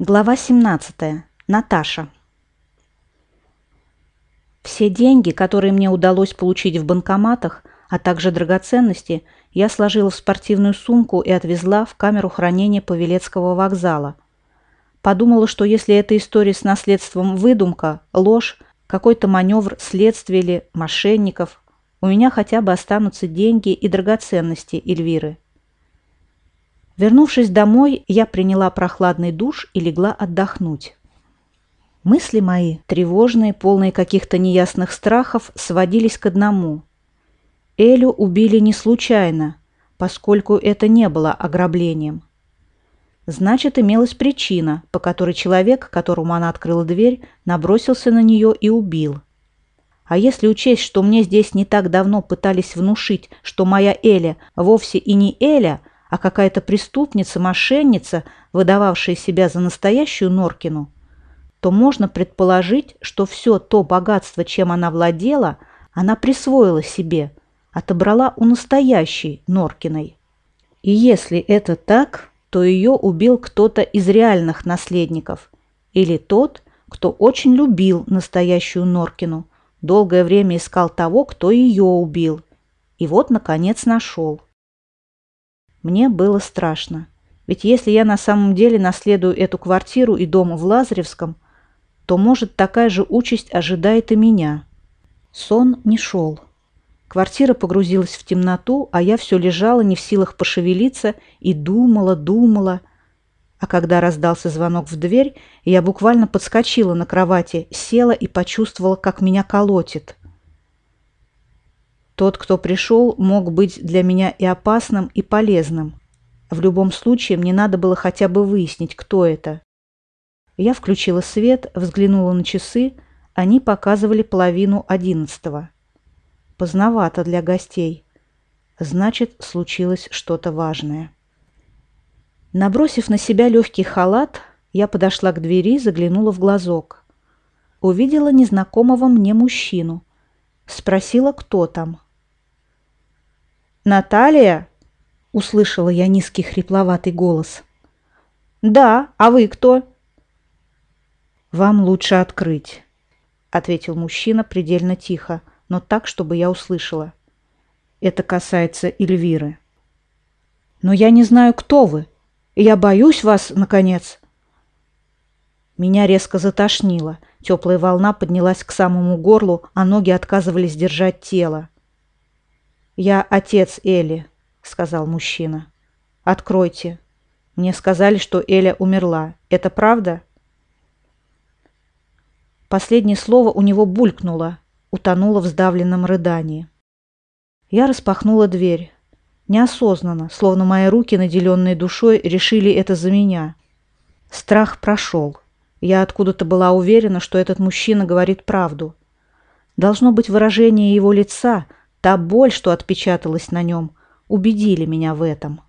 Глава 17. Наташа. Все деньги, которые мне удалось получить в банкоматах, а также драгоценности, я сложила в спортивную сумку и отвезла в камеру хранения Павелецкого вокзала. Подумала, что если эта история с наследством выдумка, ложь, какой-то маневр следствия или мошенников, у меня хотя бы останутся деньги и драгоценности Эльвиры. Вернувшись домой, я приняла прохладный душ и легла отдохнуть. Мысли мои, тревожные, полные каких-то неясных страхов, сводились к одному. Элю убили не случайно, поскольку это не было ограблением. Значит, имелась причина, по которой человек, которому она открыла дверь, набросился на нее и убил. А если учесть, что мне здесь не так давно пытались внушить, что моя Эля вовсе и не Эля, а какая-то преступница, мошенница, выдававшая себя за настоящую Норкину, то можно предположить, что все то богатство, чем она владела, она присвоила себе, отобрала у настоящей Норкиной. И если это так, то ее убил кто-то из реальных наследников или тот, кто очень любил настоящую Норкину, долгое время искал того, кто ее убил, и вот, наконец, нашел. Мне было страшно. Ведь если я на самом деле наследую эту квартиру и дом в Лазаревском, то, может, такая же участь ожидает и меня. Сон не шел. Квартира погрузилась в темноту, а я все лежала не в силах пошевелиться и думала, думала. А когда раздался звонок в дверь, я буквально подскочила на кровати, села и почувствовала, как меня колотит. Тот, кто пришел, мог быть для меня и опасным, и полезным. В любом случае, мне надо было хотя бы выяснить, кто это. Я включила свет, взглянула на часы, они показывали половину одиннадцатого. Поздновато для гостей. Значит, случилось что-то важное. Набросив на себя легкий халат, я подошла к двери, заглянула в глазок. Увидела незнакомого мне мужчину. Спросила, кто там. «Наталья?» – услышала я низкий хрипловатый голос. «Да, а вы кто?» «Вам лучше открыть», – ответил мужчина предельно тихо, но так, чтобы я услышала. «Это касается Эльвиры». «Но я не знаю, кто вы. Я боюсь вас, наконец». Меня резко затошнило. Теплая волна поднялась к самому горлу, а ноги отказывались держать тело. «Я отец Эли», — сказал мужчина. «Откройте. Мне сказали, что Эля умерла. Это правда?» Последнее слово у него булькнуло, утонуло в сдавленном рыдании. Я распахнула дверь. Неосознанно, словно мои руки, наделенные душой, решили это за меня. Страх прошел. Я откуда-то была уверена, что этот мужчина говорит правду. Должно быть выражение его лица — Та боль, что отпечаталась на нем, убедили меня в этом.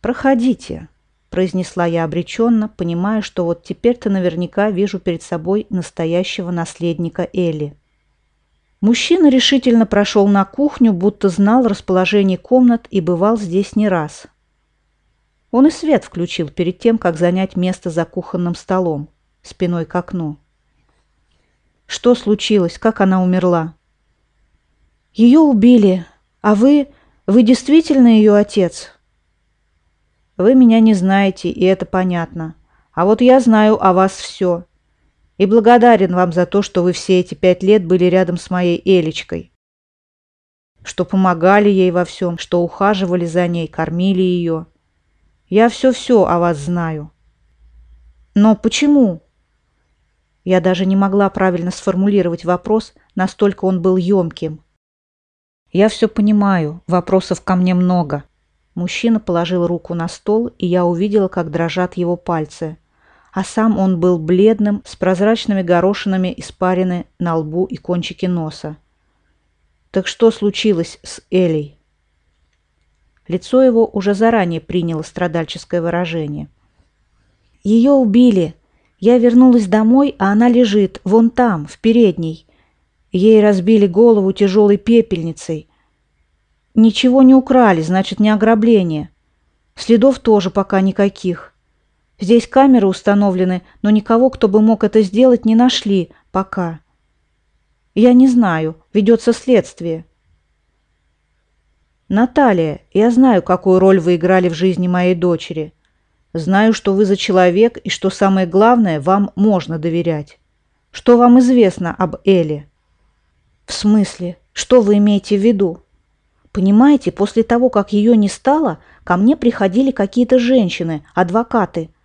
«Проходите», — произнесла я обреченно, понимая, что вот теперь-то наверняка вижу перед собой настоящего наследника Элли. Мужчина решительно прошел на кухню, будто знал расположение комнат и бывал здесь не раз. Он и свет включил перед тем, как занять место за кухонным столом, спиной к окну. Что случилось? Как она умерла? Ее убили, а вы... Вы действительно ее отец? Вы меня не знаете, и это понятно. А вот я знаю о вас все. И благодарен вам за то, что вы все эти пять лет были рядом с моей Элечкой. Что помогали ей во всем, что ухаживали за ней, кормили ее. Я все-все о вас знаю. Но почему? Я даже не могла правильно сформулировать вопрос, настолько он был емким. «Я все понимаю, вопросов ко мне много». Мужчина положил руку на стол, и я увидела, как дрожат его пальцы. А сам он был бледным, с прозрачными горошинами испарены на лбу и кончике носа. «Так что случилось с Элей?» Лицо его уже заранее приняло страдальческое выражение. «Ее убили. Я вернулась домой, а она лежит, вон там, в передней. Ей разбили голову тяжелой пепельницей. Ничего не украли, значит, не ограбление. Следов тоже пока никаких. Здесь камеры установлены, но никого, кто бы мог это сделать, не нашли пока. Я не знаю, ведется следствие. Наталья, я знаю, какую роль вы играли в жизни моей дочери. Знаю, что вы за человек и что самое главное, вам можно доверять. Что вам известно об Эле? В смысле? Что вы имеете в виду? Понимаете, после того, как ее не стало, ко мне приходили какие-то женщины, адвокаты –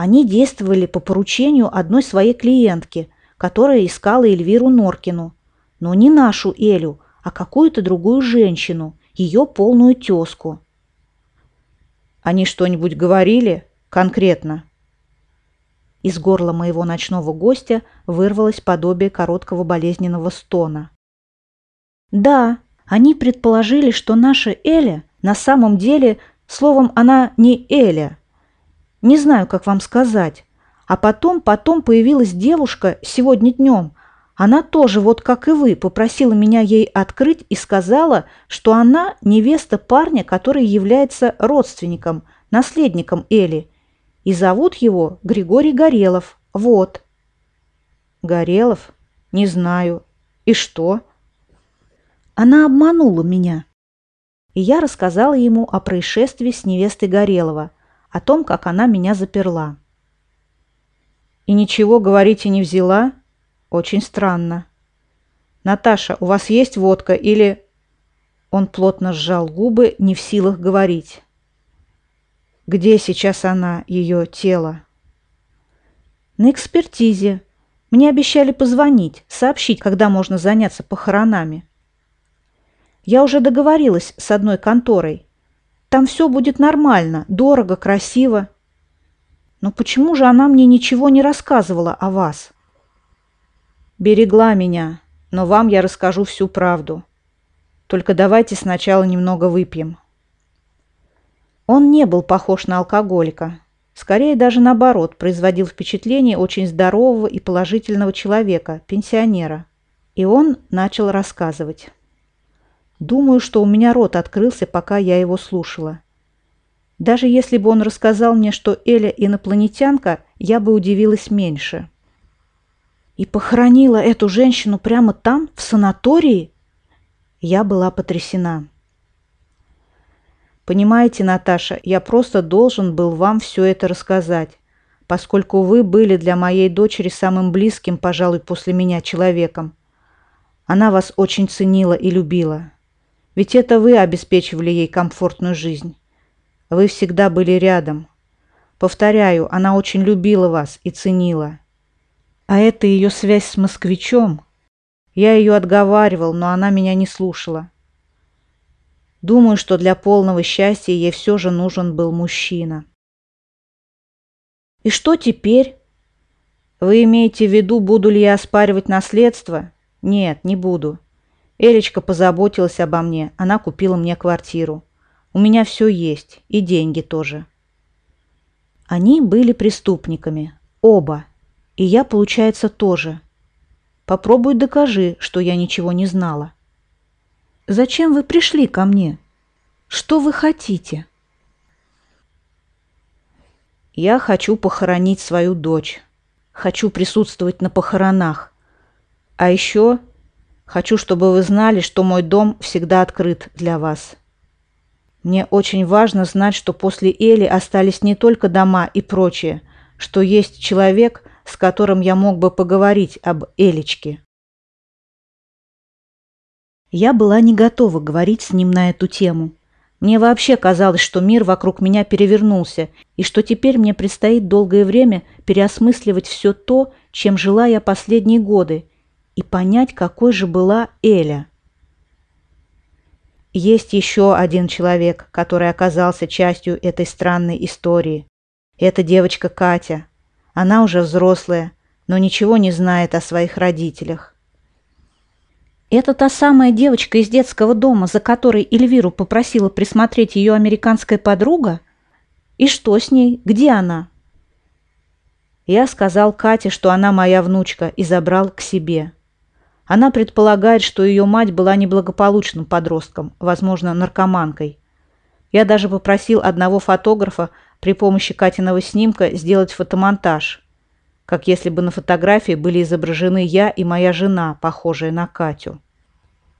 они действовали по поручению одной своей клиентки, которая искала Эльвиру Норкину. Но не нашу Элю, а какую-то другую женщину, ее полную тезку. Они что-нибудь говорили конкретно? Из горла моего ночного гостя вырвалось подобие короткого болезненного стона. Да, они предположили, что наша Эля на самом деле, словом, она не Эля, не знаю, как вам сказать. А потом, потом появилась девушка сегодня днем. Она тоже, вот как и вы, попросила меня ей открыть и сказала, что она невеста парня, который является родственником, наследником Эли. И зовут его Григорий Горелов. Вот. Горелов? Не знаю. И что? Она обманула меня. И я рассказала ему о происшествии с невестой Горелова – о том, как она меня заперла. И ничего говорить и не взяла? Очень странно. Наташа, у вас есть водка или... Он плотно сжал губы, не в силах говорить. Где сейчас она, ее тело? На экспертизе. Мне обещали позвонить, сообщить, когда можно заняться похоронами. Я уже договорилась с одной конторой. Там все будет нормально, дорого, красиво. Но почему же она мне ничего не рассказывала о вас? Берегла меня, но вам я расскажу всю правду. Только давайте сначала немного выпьем. Он не был похож на алкоголика. Скорее даже наоборот, производил впечатление очень здорового и положительного человека, пенсионера. И он начал рассказывать. Думаю, что у меня рот открылся, пока я его слушала. Даже если бы он рассказал мне, что Эля инопланетянка, я бы удивилась меньше. И похоронила эту женщину прямо там, в санатории? Я была потрясена. Понимаете, Наташа, я просто должен был вам все это рассказать, поскольку вы были для моей дочери самым близким, пожалуй, после меня человеком. Она вас очень ценила и любила. Ведь это вы обеспечивали ей комфортную жизнь. Вы всегда были рядом. Повторяю, она очень любила вас и ценила. А это ее связь с москвичом. Я ее отговаривал, но она меня не слушала. Думаю, что для полного счастья ей все же нужен был мужчина. И что теперь? Вы имеете в виду, буду ли я оспаривать наследство? Нет, не буду. Элечка позаботилась обо мне, она купила мне квартиру. У меня все есть, и деньги тоже. Они были преступниками, оба, и я, получается, тоже. Попробуй докажи, что я ничего не знала. Зачем вы пришли ко мне? Что вы хотите? Я хочу похоронить свою дочь. Хочу присутствовать на похоронах. А еще Хочу, чтобы вы знали, что мой дом всегда открыт для вас. Мне очень важно знать, что после Эли остались не только дома и прочее, что есть человек, с которым я мог бы поговорить об Элечке. Я была не готова говорить с ним на эту тему. Мне вообще казалось, что мир вокруг меня перевернулся, и что теперь мне предстоит долгое время переосмысливать все то, чем жила я последние годы, и понять, какой же была Эля. Есть еще один человек, который оказался частью этой странной истории. Это девочка Катя. Она уже взрослая, но ничего не знает о своих родителях. Это та самая девочка из детского дома, за которой Эльвиру попросила присмотреть ее американская подруга? И что с ней? Где она? Я сказал Кате, что она моя внучка, и забрал к себе. Она предполагает, что ее мать была неблагополучным подростком, возможно, наркоманкой. Я даже попросил одного фотографа при помощи Катиного снимка сделать фотомонтаж, как если бы на фотографии были изображены я и моя жена, похожая на Катю.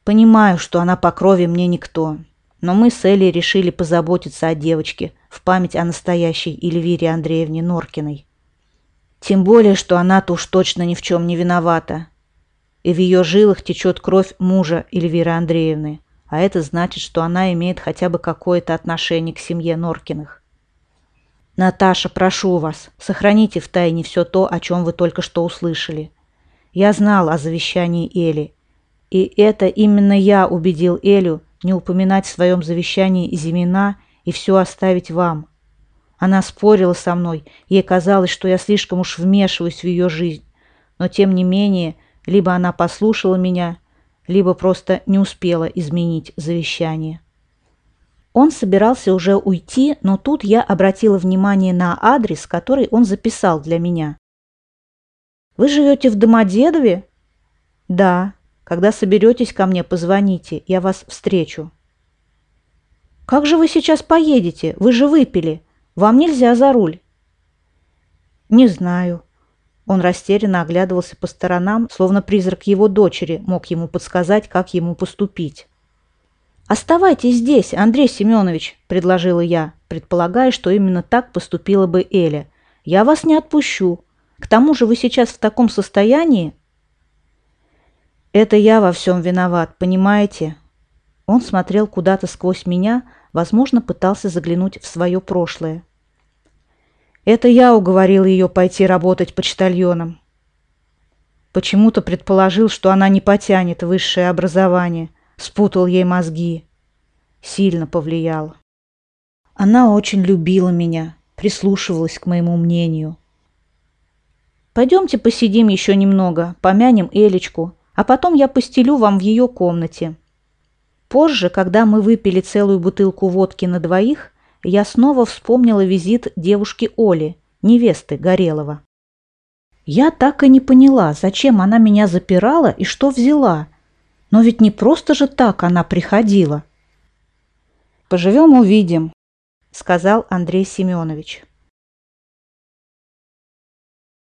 Понимаю, что она по крови мне никто, но мы с Элей решили позаботиться о девочке в память о настоящей Эльвире Андреевне Норкиной. Тем более, что она-то уж точно ни в чем не виновата. И в ее жилах течет кровь мужа Эльвиры Андреевны, а это значит, что она имеет хотя бы какое-то отношение к семье Норкиных. Наташа, прошу вас, сохраните в тайне все то, о чем вы только что услышали. Я знал о завещании Эли, и это именно я убедил Элю не упоминать в своем завещании Зимина и все оставить вам. Она спорила со мной, ей казалось, что я слишком уж вмешиваюсь в ее жизнь. Но тем не менее, либо она послушала меня, либо просто не успела изменить завещание. Он собирался уже уйти, но тут я обратила внимание на адрес, который он записал для меня. «Вы живете в Домодедове?» «Да. Когда соберетесь ко мне, позвоните, я вас встречу». «Как же вы сейчас поедете? Вы же выпили. Вам нельзя за руль». «Не знаю». Он растерянно оглядывался по сторонам, словно призрак его дочери мог ему подсказать, как ему поступить. «Оставайтесь здесь, Андрей Семенович», – предложила я, предполагая, что именно так поступила бы Эля. «Я вас не отпущу. К тому же вы сейчас в таком состоянии». «Это я во всем виноват, понимаете?» Он смотрел куда-то сквозь меня, возможно, пытался заглянуть в свое прошлое. Это я уговорил ее пойти работать почтальоном. Почему-то предположил, что она не потянет высшее образование, спутал ей мозги. Сильно повлиял. Она очень любила меня, прислушивалась к моему мнению. Пойдемте посидим еще немного, помянем Элечку, а потом я постелю вам в ее комнате. Позже, когда мы выпили целую бутылку водки на двоих, я снова вспомнила визит девушки Оли, невесты Горелого. Я так и не поняла, зачем она меня запирала и что взяла. Но ведь не просто же так она приходила. «Поживем – увидим», – сказал Андрей Семенович.